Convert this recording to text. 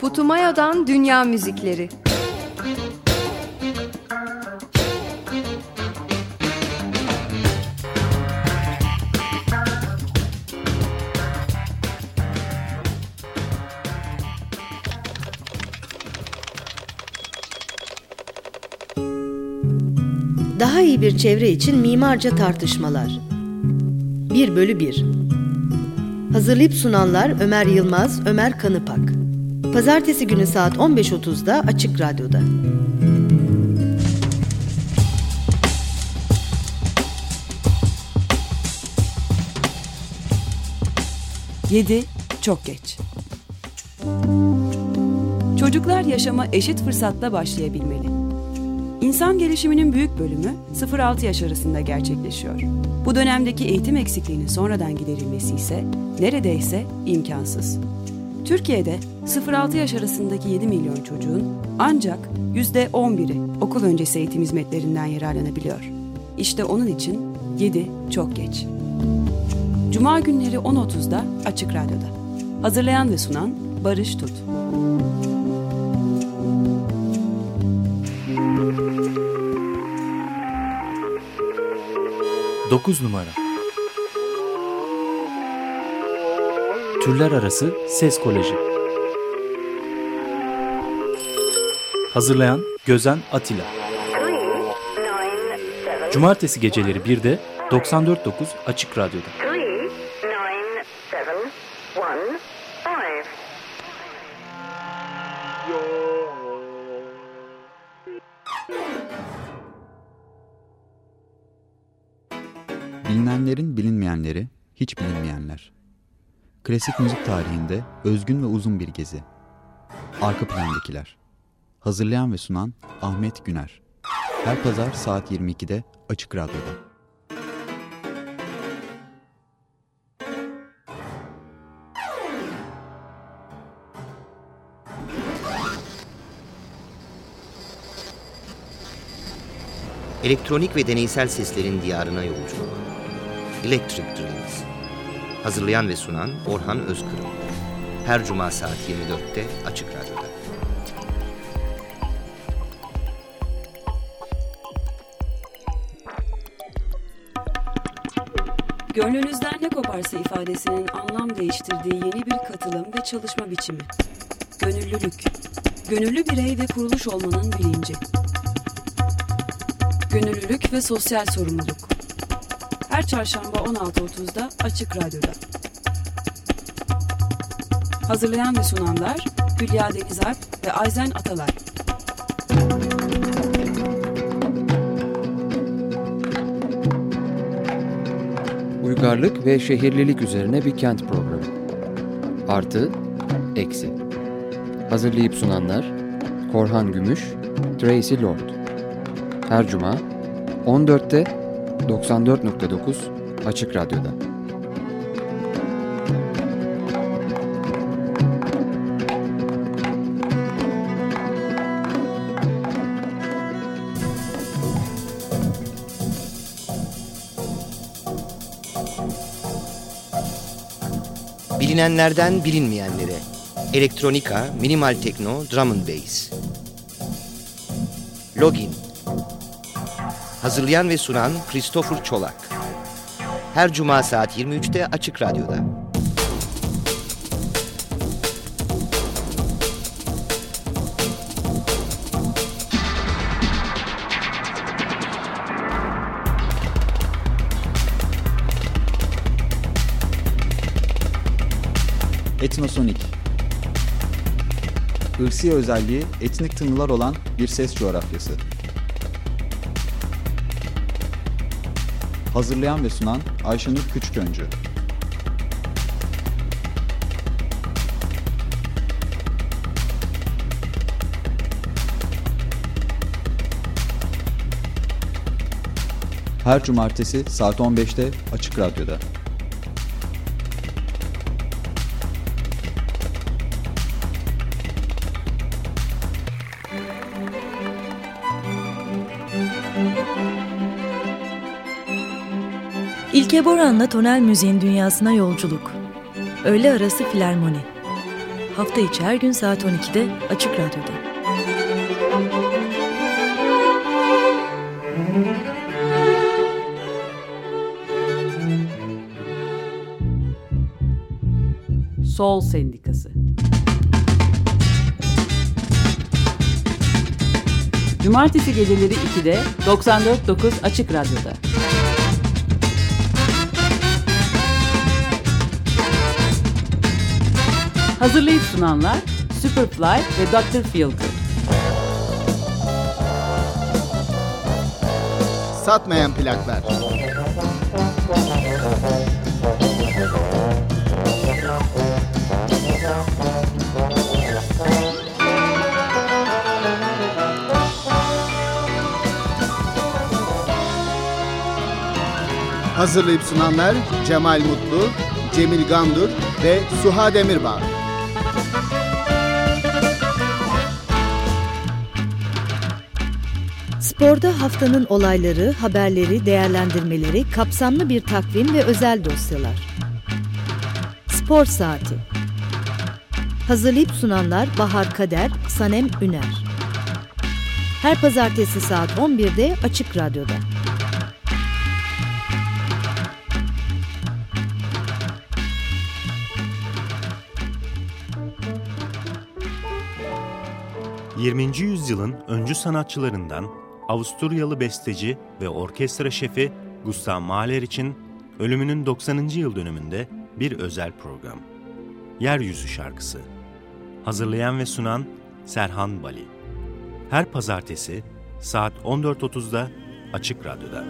Putumaya'dan Dünya Müzikleri Daha iyi bir çevre için mimarca tartışmalar. 1 bölü 1 Hazırlayıp sunanlar Ömer Yılmaz, Ömer Kanıpak. Pazartesi günü saat 15.30'da Açık Radyo'da. Yedi çok geç. Çocuklar yaşama eşit fırsatla başlayabilmeli. İnsan gelişiminin büyük bölümü 0-6 yaş arasında gerçekleşiyor. Bu dönemdeki eğitim eksikliğinin sonradan giderilmesi ise neredeyse imkansız. Türkiye'de 0-6 yaş arasındaki 7 milyon çocuğun ancak %11'i okul öncesi eğitim hizmetlerinden yararlanabiliyor. İşte onun için 7 çok geç. Cuma günleri 10.30'da Açık Radyo'da. Hazırlayan ve sunan Barış Tut. Dokuz numara. Türler Arası Ses Koleji. Hazırlayan Gözen Atila Cumartesi geceleri 1'de 94.9 Açık Radyo'da. Bilinenlerin bilinmeyenleri, hiç bilinmeyenler. Klasik müzik tarihinde özgün ve uzun bir gezi. Arka plandakiler. Hazırlayan ve sunan Ahmet Güner. Her pazar saat 22'de Açık Radyo'da. Elektronik ve deneysel seslerin diyarına yolculuk. Electric Dreams. Hazırlayan ve sunan Orhan Özkırım. Her cuma saat 24'te Açık Radyo'da. Gönlünüzden ne koparsa ifadesinin anlam değiştirdiği yeni bir katılım ve çalışma biçimi. Gönüllülük. Gönüllü birey ve kuruluş olmanın bilinci. Gönüllülük ve sosyal sorumluluk. Her çarşamba 16.30'da Açık Radyo'da. Hazırlayan ve sunanlar Hülya Denizalp ve Ayzen Atalay. Uygarlık ve şehirlilik üzerine bir kent programı. Artı, eksi. Hazırlayıp sunanlar Korhan Gümüş, Tracy Lord. Her cuma 14'te 94.9 Açık Radyo'da. Bilinenlerden bilinmeyenlere. Elektronika, minimal tekno, drum and bass. Login. Hazırlayan ve sunan Christopher Çolak. Her cuma saat 23'te Açık Radyo'da. Etnosonik. Irsi özelliği etnik tınılar olan bir ses coğrafyası. Hazırlayan ve sunan Ayşenur Küçüköncü. Her cumartesi saat 15'te Açık Radyo'da. İlke Boran'la tonel müziğin dünyasına yolculuk. Öğle arası filarmoni. Hafta içi her gün saat 12'de Açık Radyo'da. Sol Sendikası Cumartesi geceleri 2'de 94.9 Açık Radyo'da. Hazırlayıp sunanlar Superfly ve Dr. Feelgood. Satmayan plaklar. Hazırlayıp sunanlar Cemal Mutlu, Cemil Gandur ve Suha Demirbağ. Sporda haftanın olayları, haberleri, değerlendirmeleri, kapsamlı bir takvim ve özel dosyalar. Spor Saati Hazırlayıp sunanlar Bahar Kader, Sanem Üner. Her pazartesi saat 11'de Açık Radyo'da. Müzik 20. yüzyılın öncü sanatçılarından Avusturyalı besteci ve orkestra şefi Gustav Mahler için ölümünün 90. yıl dönümünde bir özel program. Yeryüzü şarkısı. Hazırlayan ve sunan Serhan Bali. Her pazartesi saat 14.30'da Açık Radyo'da.